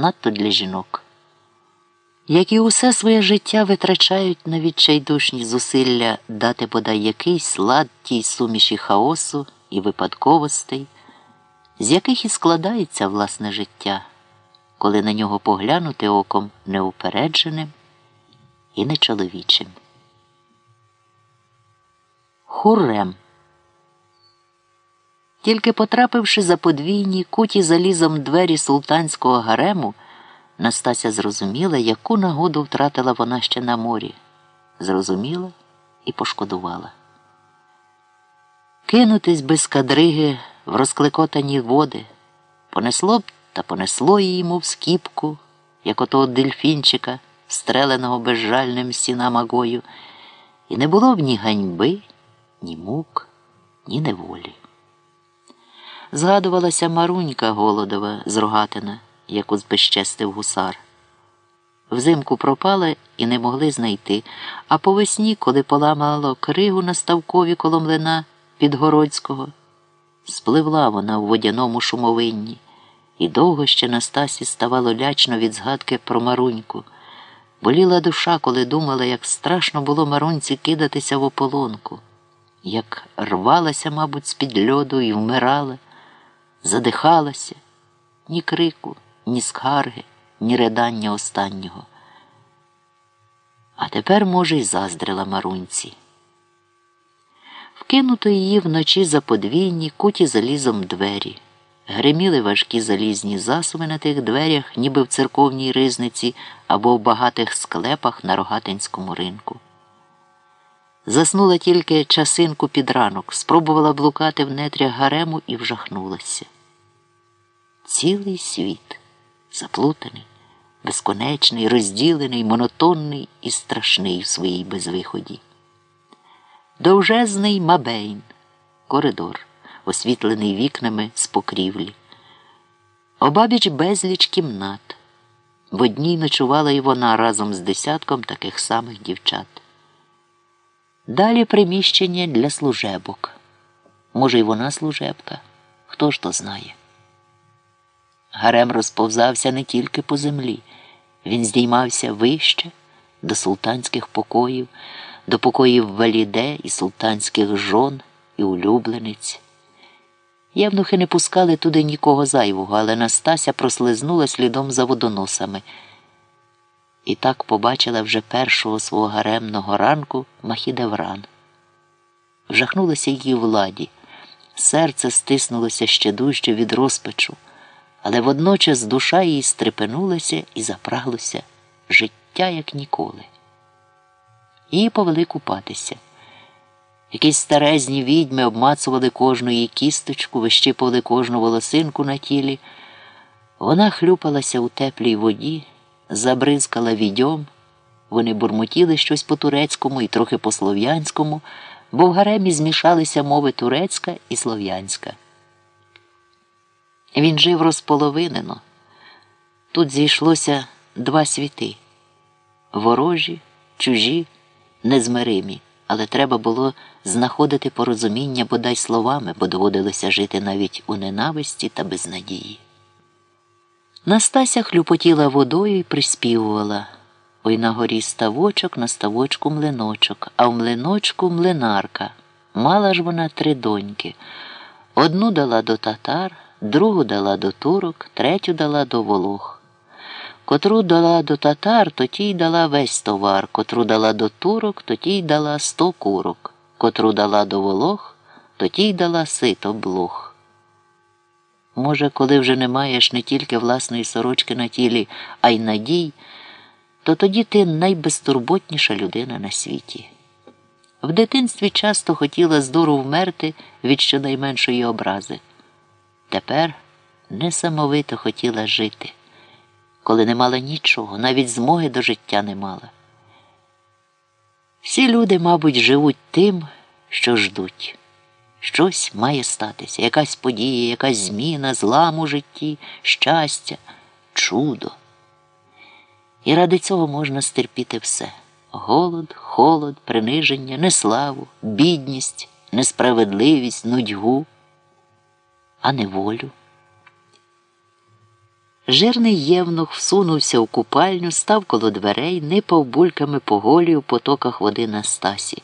надто для жінок, які усе своє життя витрачають на відчайдушні зусилля дати бодай якийсь лад тій суміші хаосу і випадковостей, з яких і складається власне життя, коли на нього поглянути оком неупередженим і нечоловічим. Хуррем. Тільки потрапивши за подвійні куті залізом двері султанського гарему, Настася зрозуміла, яку нагоду втратила вона ще на морі. Зрозуміла і пошкодувала. Кинутись без кадриги в розкликотані води понесло б та понесло її, мов скіпку, як отого дельфінчика, стреленого безжальним сіна магою, і не було б ні ганьби, ні мук, ні неволі. Згадувалася Марунька Голодова з Рогатина, яку збезчестив гусар. Взимку пропала і не могли знайти, а по весні, коли поламало кригу на ставкові коло млина Підгородського, спливла вона в водяному шумовинні, і довго ще Настасі ставало лячно від згадки про Маруньку. Боліла душа, коли думала, як страшно було Марунці кидатися в ополонку, як рвалася, мабуть, з-під льоду і вмирала задихалася, ні крику, ні скарги, ні ридання останнього. А тепер, може, й заздрила Марунці. Вкинуто її вночі за подвійні куті залізом двері. Гриміли важкі залізні засуви на тих дверях, ніби в церковній ризниці або в багатих склепах на рогатинському ринку. Заснула тільки часинку під ранок, спробувала блукати в нетрях гарему і вжахнулася. Цілий світ заплутаний, безконечний, розділений, монотонний і страшний в своїй безвиході. Довжезний мабейн, коридор, освітлений вікнами з покрівлі. Обабіч безліч кімнат. В одній ночувала і вона разом з десятком таких самих дівчат. Далі приміщення для служебок. Може, й вона служебка, хто ж то знає. Гарем розповзався не тільки по землі, він здіймався вище до султанських покоїв, до покоїв валіде і султанських жон і улюблениць. Євнухи не пускали туди нікого зайвого, але Настася прослизнула слідом за водоносами. І так побачила вже першого свого гаремного ранку Махідевран. Вжахнулася її владі, серце стиснулося ще дужче від розпачу але водночас душа її стрепенулася і запраглося життя, як ніколи. Її повели купатися. Якісь старезні відьми обмацували кожну її кісточку, вищипували кожну волосинку на тілі. Вона хлюпалася у теплій воді, забризкала відьом. Вони бурмотіли щось по турецькому і трохи по слов'янському, бо в гаремі змішалися мови турецька і слов'янська. Він жив розполовинено. Тут зійшлося два світи ворожі, чужі, незмиримі, але треба було знаходити порозуміння бодай словами, бо доводилося жити навіть у ненависті та безнадії. Настася хлюпотіла водою і приспівувала Ой на горі ставочок, на ставочку млиночок, а в млиночку млинарка. Мала ж вона три доньки. Одну дала до татар другу дала до турок, третю дала до волох. Котру дала до татар, то тій дала весь товар, котру дала до турок, то тій дала сто курок, котру дала до волох, то тій дала сито блох. Може, коли вже не маєш не тільки власної сорочки на тілі, а й надій, то тоді ти найбезтурботніша людина на світі. В дитинстві часто хотіла здору вмерти від щонайменшої образи. Тепер несамовито хотіла жити, коли не мала нічого, навіть змоги до життя не мала. Всі люди, мабуть, живуть тим, що ждуть. Щось має статися, якась подія, якась зміна, злам у житті, щастя, чудо. І ради цього можна стерпіти все голод, холод, приниження, неславу, бідність, несправедливість, нудьгу а не волю. Жирний євнух всунувся в купальню, став коло дверей, нипав бульками по голі у потоках води на стасі.